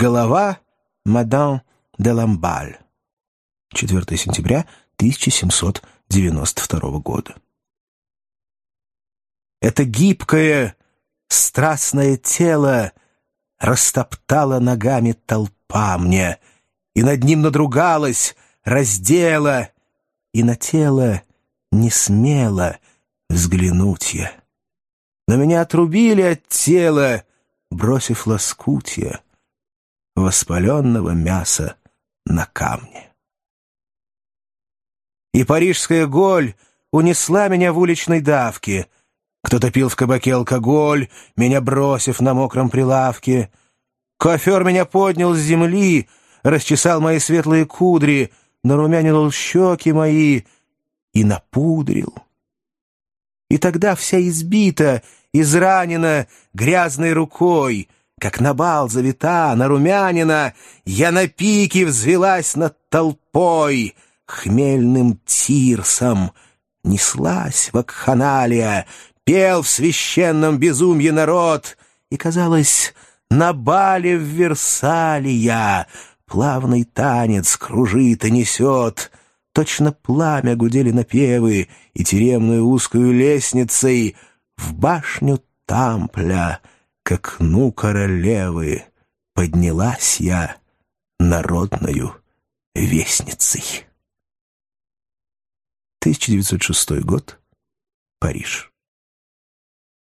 Голова мадам де Ламбаль. 4 сентября 1792 года. Это гибкое, страстное тело растоптала ногами толпа мне, и над ним надругалась, раздела, и на тело не смело взглянуть я. Но меня отрубили от тела, бросив лоскутья воспаленного мяса на камне. И парижская голь унесла меня в уличной давке. Кто-то пил в кабаке алкоголь, меня бросив на мокром прилавке. Кофер меня поднял с земли, расчесал мои светлые кудри, нарумянил щеки мои и напудрил. И тогда вся избита, изранена грязной рукой, как на бал завита, нарумянина, я на пике взвелась над толпой, хмельным тирсом неслась вакханалия, пел в священном безумье народ, и, казалось, на бале в Версале я плавный танец кружит и несет, точно пламя гудели напевы, и тюремную узкую лестницей в башню Тампля к окну королевы поднялась я народною вестницей. 1906 год. Париж.